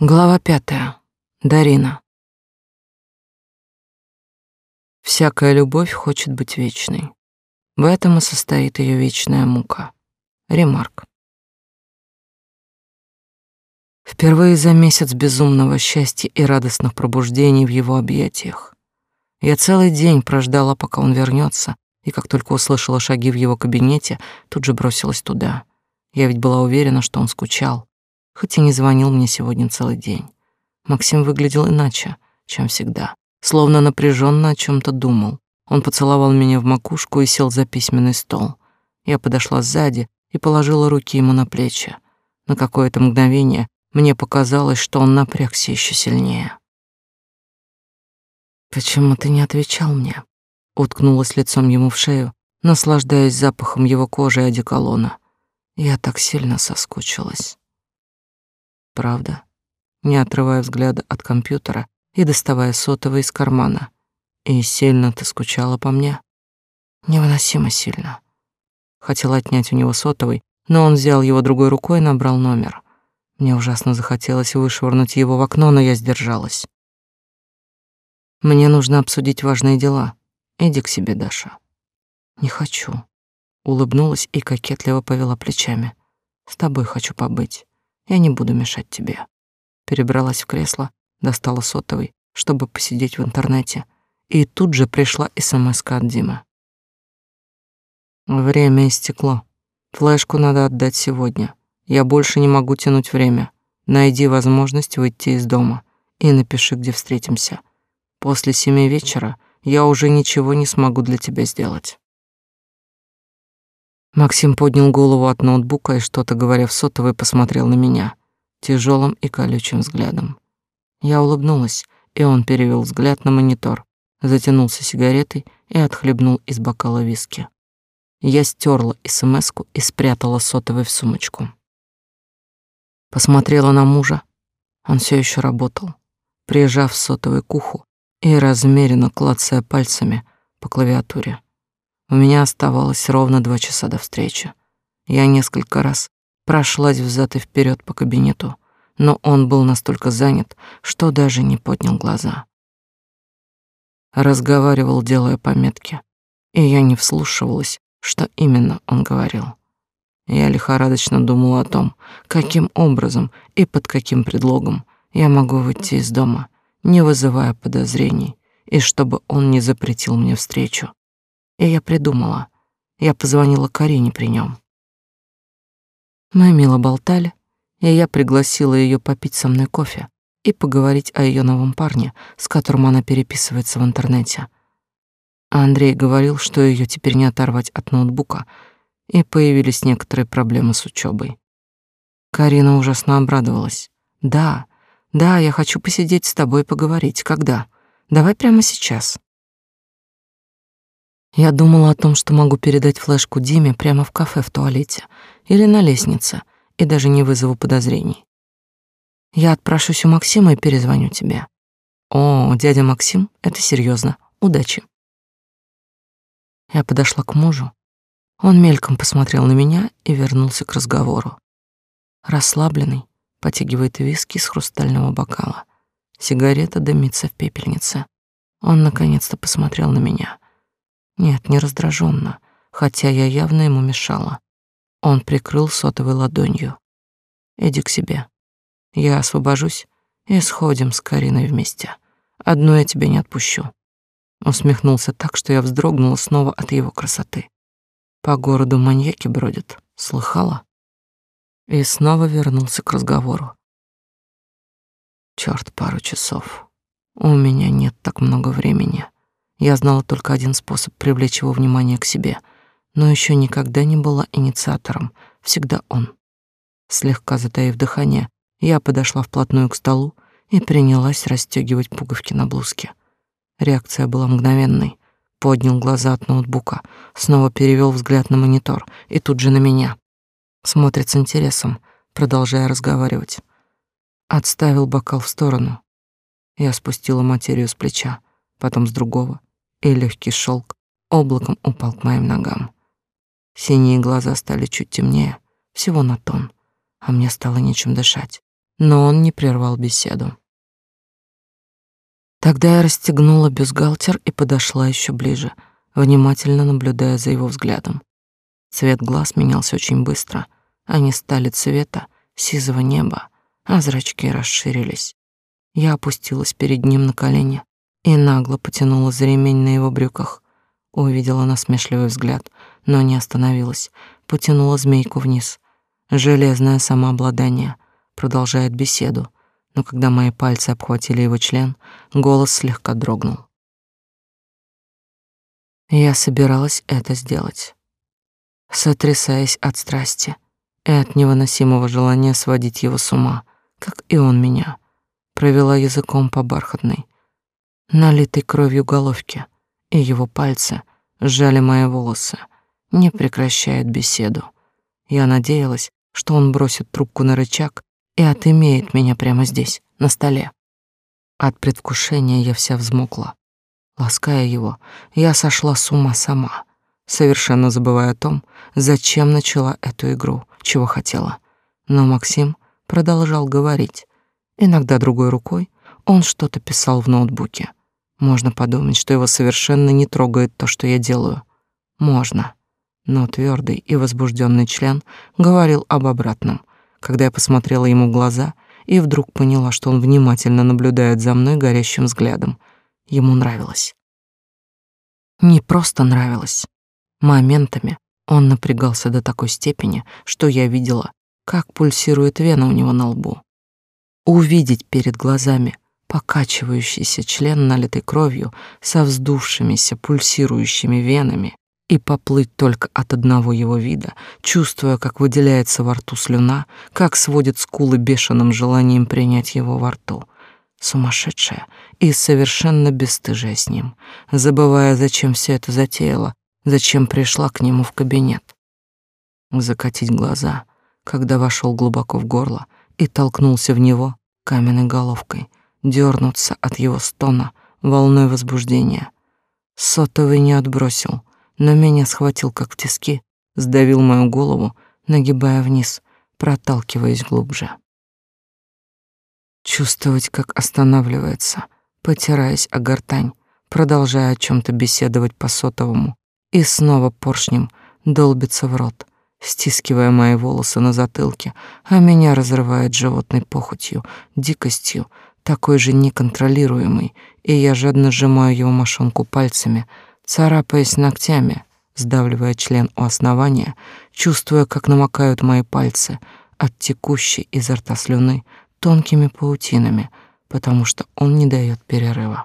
Глава пятая. Дарина. Всякая любовь хочет быть вечной. В этом и состоит ее вечная мука. Ремарк. Впервые за месяц безумного счастья и радостных пробуждений в его объятиях. Я целый день прождала, пока он вернется, и как только услышала шаги в его кабинете, тут же бросилась туда. Я ведь была уверена, что он скучал, хоть и не звонил мне сегодня целый день. Максим выглядел иначе, чем всегда, словно напряженно о чем то думал. Он поцеловал меня в макушку и сел за письменный стол. Я подошла сзади и положила руки ему на плечи. На какое-то мгновение мне показалось, что он напрягся еще сильнее. «Почему ты не отвечал мне?» Уткнулась лицом ему в шею, наслаждаясь запахом его кожи и одеколона. Я так сильно соскучилась правда, не отрывая взгляда от компьютера и доставая сотовый из кармана. И сильно ты скучала по мне? Невыносимо сильно. Хотела отнять у него сотовый, но он взял его другой рукой и набрал номер. Мне ужасно захотелось вышвырнуть его в окно, но я сдержалась. Мне нужно обсудить важные дела. Иди к себе, Даша. Не хочу. Улыбнулась и кокетливо повела плечами. С тобой хочу побыть. Я не буду мешать тебе. Перебралась в кресло, достала сотовый, чтобы посидеть в интернете, и тут же пришла смс от Димы. Время истекло. Флешку надо отдать сегодня. Я больше не могу тянуть время. Найди возможность выйти из дома и напиши, где встретимся. После семи вечера я уже ничего не смогу для тебя сделать. Максим поднял голову от ноутбука и что-то говоря в сотовый посмотрел на меня тяжелым и колючим взглядом. Я улыбнулась, и он перевел взгляд на монитор, затянулся сигаретой и отхлебнул из бокала виски. Я стерла СМСку и спрятала сотовый в сумочку. Посмотрела на мужа. Он все еще работал, прижав сотовый к уху и размеренно клацая пальцами по клавиатуре. У меня оставалось ровно два часа до встречи. Я несколько раз прошлась взад и вперед по кабинету, но он был настолько занят, что даже не поднял глаза. Разговаривал, делая пометки, и я не вслушивалась, что именно он говорил. Я лихорадочно думала о том, каким образом и под каким предлогом я могу выйти из дома, не вызывая подозрений, и чтобы он не запретил мне встречу. И я придумала. Я позвонила Карине при нем. Мы мило болтали, и я пригласила ее попить со мной кофе и поговорить о ее новом парне, с которым она переписывается в интернете. Андрей говорил, что ее теперь не оторвать от ноутбука, и появились некоторые проблемы с учебой. Карина ужасно обрадовалась. «Да, да, я хочу посидеть с тобой и поговорить. Когда? Давай прямо сейчас». Я думала о том, что могу передать флешку Диме прямо в кафе в туалете или на лестнице, и даже не вызову подозрений. Я отпрошусь у Максима и перезвоню тебе. О, дядя Максим, это серьезно. Удачи. Я подошла к мужу. Он мельком посмотрел на меня и вернулся к разговору. Расслабленный, потягивает виски с хрустального бокала. Сигарета дымится в пепельнице. Он наконец-то посмотрел на меня — нет, не раздраженно, хотя я явно ему мешала. Он прикрыл сотовой ладонью. Иди к себе. Я освобожусь и сходим с Кариной вместе. Одну я тебя не отпущу. Усмехнулся так, что я вздрогнула снова от его красоты. По городу маньяки бродят. Слыхала? И снова вернулся к разговору. Черт, пару часов. У меня нет так много времени. Я знала только один способ привлечь его внимание к себе, но еще никогда не была инициатором, всегда он. Слегка затаив дыхание, я подошла вплотную к столу и принялась расстегивать пуговки на блузке. Реакция была мгновенной. Поднял глаза от ноутбука, снова перевел взгляд на монитор и тут же на меня. Смотрит с интересом, продолжая разговаривать. Отставил бокал в сторону. Я спустила материю с плеча, потом с другого, и легкий шелк облаком упал к моим ногам. Синие глаза стали чуть темнее, всего на тон, а мне стало нечем дышать. но он не прервал беседу. Тогда я расстегнула бюстгальтер и подошла еще ближе, внимательно наблюдая за его взглядом. Цвет глаз менялся очень быстро. Они стали цвета сизого неба, а зрачки расширились. Я опустилась перед ним на колени и нагло потянула за ремень на его брюках. Увидела насмешливый взгляд, но не остановилась. Потянула змейку вниз. Железное самообладание продолжает беседу, но когда мои пальцы обхватили его член, голос слегка дрогнул. Я собиралась это сделать, сотрясаясь от страсти и от невыносимого желания сводить его с ума, как и он меня. Провела языком по бархатной, налитой кровью головке, и его пальцы сжали мои волосы, не прекращает беседу. Я надеялась, что он бросит трубку на рычаг и отымеет меня прямо здесь, на столе. От предвкушения я вся взмокла. Лаская его, я сошла с ума сама, совершенно забывая о том, зачем начала эту игру, чего хотела. Но Максим продолжал говорить. Иногда другой рукой он что-то писал в ноутбуке. Можно подумать, что его совершенно не трогает то, что я делаю. Можно. Но твердый и возбужденный член говорил об обратном. Когда я посмотрела ему в глаза и вдруг поняла, что он внимательно наблюдает за мной горящим взглядом, ему нравилось. Не просто нравилось. Моментами он напрягался до такой степени, что я видела, как пульсирует вена у него на лбу. Увидеть перед глазами покачивающийся член, налитый кровью, со вздувшимися пульсирующими венами, и поплыть только от одного его вида, чувствуя, как выделяется во рту слюна, как сводит скулы бешеным желанием принять его во рту. Сумасшедшая и совершенно бесстыжая с ним, забывая, зачем все это затеяла, зачем пришла к нему в кабинет. Закатить глаза, когда вошел глубоко в горло и толкнулся в него каменной головкой, дернуться от его стона волной возбуждения. Сотовый не отбросил, но меня схватил как в тиски, сдавил мою голову, нагибая вниз, проталкиваясь глубже. Чувствовать, как останавливается, потираясь о гортань, продолжая о чем то беседовать по сотовому, и снова поршнем долбится в рот, стискивая мои волосы на затылке, а меня разрывает животной похотью, дикостью, такой же неконтролируемый, и я жадно сжимаю его мошонку пальцами, царапаясь ногтями, сдавливая член у основания, чувствуя, как намокают мои пальцы от текущей изо рта слюны тонкими паутинами, потому что он не дает перерыва.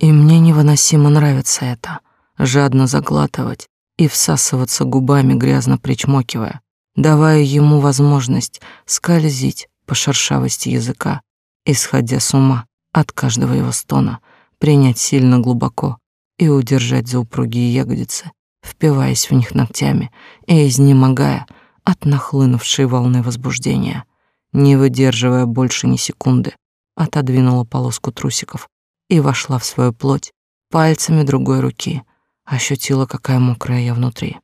И мне невыносимо нравится это, жадно заглатывать и всасываться губами, грязно причмокивая, давая ему возможность скользить по шершавости языка, исходя с ума от каждого его стона, принять сильно глубоко и удержать за упругие ягодицы, впиваясь в них ногтями и изнемогая от нахлынувшей волны возбуждения. Не выдерживая больше ни секунды, отодвинула полоску трусиков и вошла в свою плоть пальцами другой руки, ощутила, какая мокрая я внутри.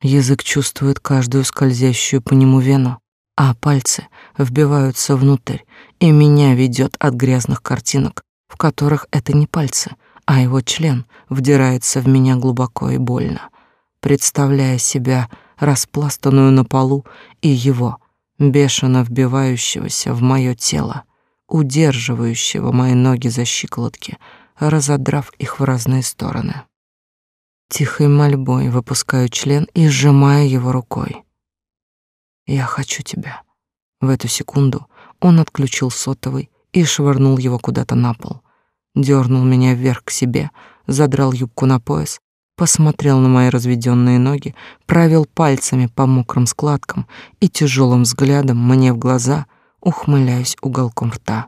Язык чувствует каждую скользящую по нему вену, а пальцы вбиваются внутрь, и меня ведет от грязных картинок, в которых это не пальцы, а его член вдирается в меня глубоко и больно, представляя себя распластанную на полу и его, бешено вбивающегося в мое тело, удерживающего мои ноги за щиколотки, разодрав их в разные стороны. Тихой мольбой выпускаю член и сжимаю его рукой. Я хочу тебя. В эту секунду он отключил сотовый и швырнул его куда-то на пол. Дернул меня вверх к себе, задрал юбку на пояс, посмотрел на мои разведенные ноги, провел пальцами по мокрым складкам и тяжелым взглядом мне в глаза, ухмыляясь уголком рта.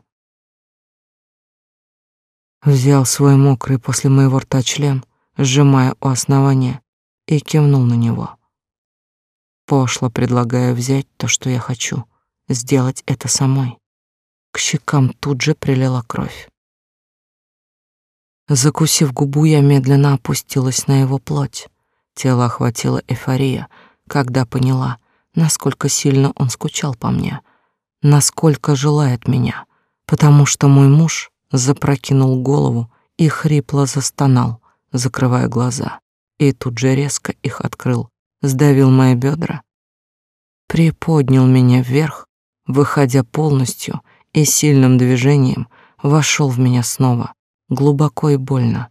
Взял свой мокрый после моего рта член, сжимая у основания, и кивнул на него. Пошло предлагаю взять то, что я хочу, сделать это самой. К щекам тут же прилила кровь. Закусив губу, я медленно опустилась на его плоть. Тело охватило эйфория, когда поняла, насколько сильно он скучал по мне. насколько желает меня, потому что мой муж запрокинул голову и хрипло застонал, закрывая глаза, и тут же резко их открыл, сдавил мои бедра, приподнял меня вверх, выходя полностью и сильным движением вошел в меня снова, глубоко и больно,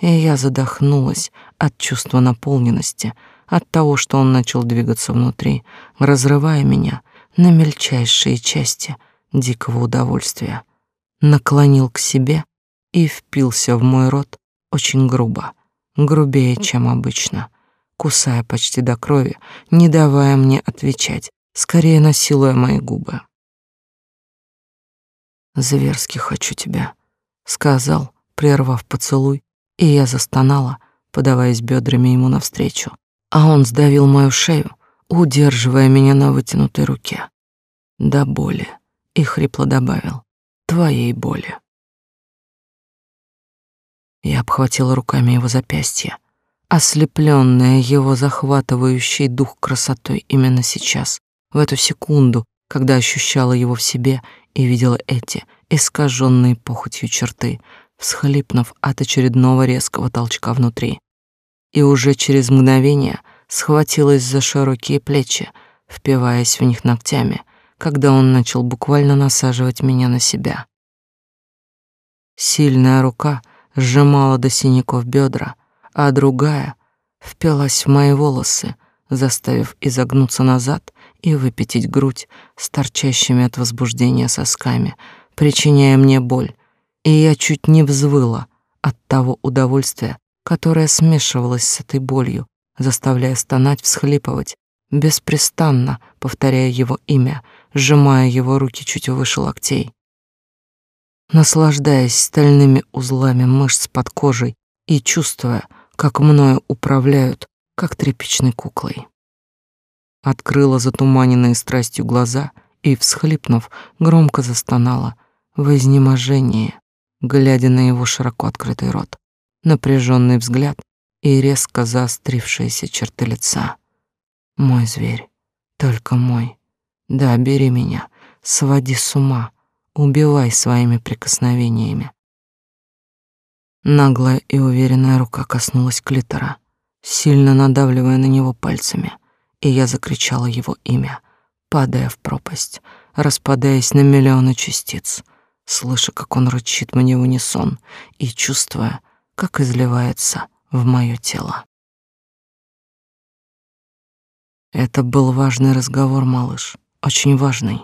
и я задохнулась от чувства наполненности, от того, что он начал двигаться внутри, разрывая меня на мельчайшие части дикого удовольствия. Наклонил к себе и впился в мой рот очень грубо, грубее, чем обычно, кусая почти до крови, не давая мне отвечать, скорее насилуя мои губы. «Зверски хочу тебя», — сказал, прервав поцелуй, и я застонала, подаваясь бедрами ему навстречу, а он сдавил мою шею, удерживая меня на вытянутой руке. До боли, и хрипло добавил, твоей боли. Я обхватила руками его запястье, ослепленная его захватывающей дух красотой именно сейчас, в эту секунду, когда ощущала его в себе и видела эти искаженные похотью черты, всхлипнув от очередного резкого толчка внутри. И уже через мгновение схватилась за широкие плечи, впиваясь в них ногтями, когда он начал буквально насаживать меня на себя. Сильная рука сжимала до синяков бедра, а другая впилась в мои волосы, заставив изогнуться назад и выпятить грудь с торчащими от возбуждения сосками, причиняя мне боль, и я чуть не взвыла от того удовольствия, которое смешивалось с этой болью, заставляя стонать, всхлипывать, беспрестанно повторяя его имя, сжимая его руки чуть выше локтей. Наслаждаясь стальными узлами мышц под кожей и чувствуя, как мною управляют, как тряпичной куклой. Открыла затуманенные страстью глаза и, всхлипнув, громко застонала в изнеможении, глядя на его широко открытый рот, напряженный взгляд и резко заострившиеся черты лица. Мой зверь, только мой. Да, бери меня, своди с ума, убивай своими прикосновениями. Наглая и уверенная рука коснулась клитора, сильно надавливая на него пальцами, и я закричала его имя, падая в пропасть, распадаясь на миллионы частиц — слыша, как он рычит мне в унисон и чувствуя, как изливается в моё тело. Это был важный разговор, малыш, очень важный.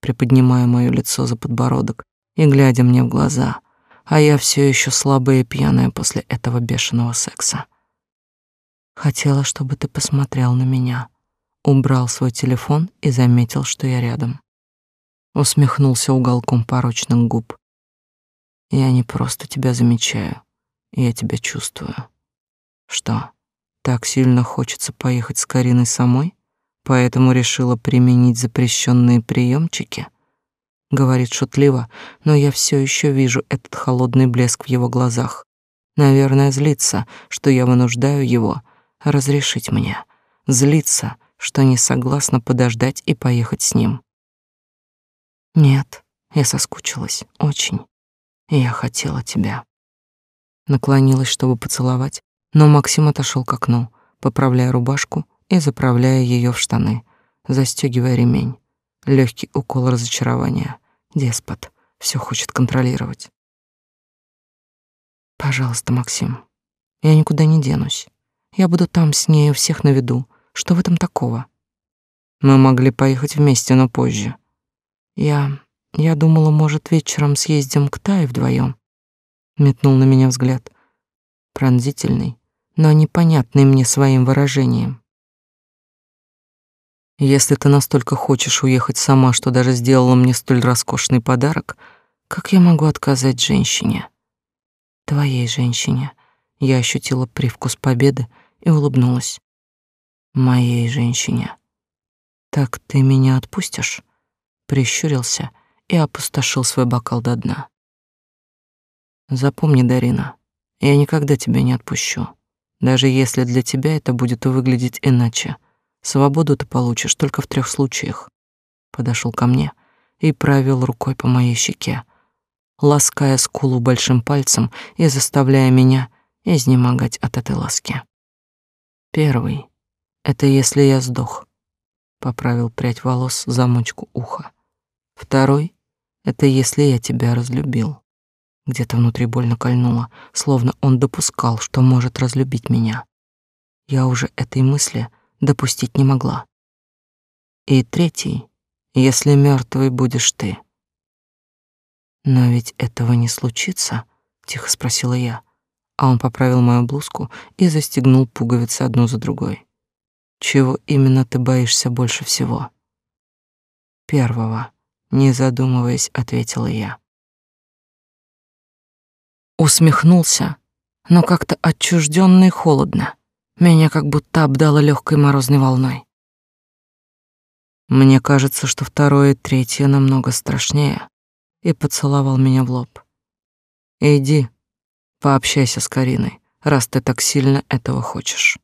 Приподнимая моё лицо за подбородок и глядя мне в глаза, а я все еще слабая и пьяная после этого бешеного секса. Хотела, чтобы ты посмотрел на меня. Убрал свой телефон и заметил, что я рядом усмехнулся уголком порочных губ. Я не просто тебя замечаю, я тебя чувствую. Что, так сильно хочется поехать с Кариной самой, поэтому решила применить запрещенные приемчики? Говорит шутливо, но я все еще вижу этот холодный блеск в его глазах. Наверное, злится, что я вынуждаю его разрешить мне. Злится, что не согласна подождать и поехать с ним. Нет, я соскучилась, очень. И я хотела тебя. Наклонилась, чтобы поцеловать, но Максим отошел к окну, поправляя рубашку и заправляя ее в штаны, застегивая ремень. Легкий укол разочарования. Деспот, все хочет контролировать. Пожалуйста, Максим, я никуда не денусь. Я буду там с ней у всех на виду. Что в этом такого? Мы могли поехать вместе, но позже. Я... я думала, может, вечером съездим к Тае вдвоем. Метнул на меня взгляд. Пронзительный, но непонятный мне своим выражением. Если ты настолько хочешь уехать сама, что даже сделала мне столь роскошный подарок, как я могу отказать женщине? Твоей женщине. Я ощутила привкус победы и улыбнулась. Моей женщине. Так ты меня отпустишь? прищурился и опустошил свой бокал до дна. Запомни, Дарина, я никогда тебя не отпущу. Даже если для тебя это будет выглядеть иначе. Свободу ты получишь только в трех случаях. Подошел ко мне и провел рукой по моей щеке, лаская скулу большим пальцем и заставляя меня изнемогать от этой ласки. Первый — это если я сдох, поправил прядь волос замочку уха. Второй — это если я тебя разлюбил. Где-то внутри больно кольнуло, словно он допускал, что может разлюбить меня. Я уже этой мысли допустить не могла. И третий, если мертвый будешь ты. Но ведь этого не случится, тихо спросила я, а он поправил мою блузку и застегнул пуговицы одну за другой. Чего именно ты боишься больше всего? Первого, не задумываясь, ответила я. Усмехнулся, но как-то отчужденно и холодно. Меня как будто обдало легкой морозной волной. Мне кажется, что второе и третье намного страшнее, и поцеловал меня в лоб. Иди, пообщайся с Кариной, раз ты так сильно этого хочешь.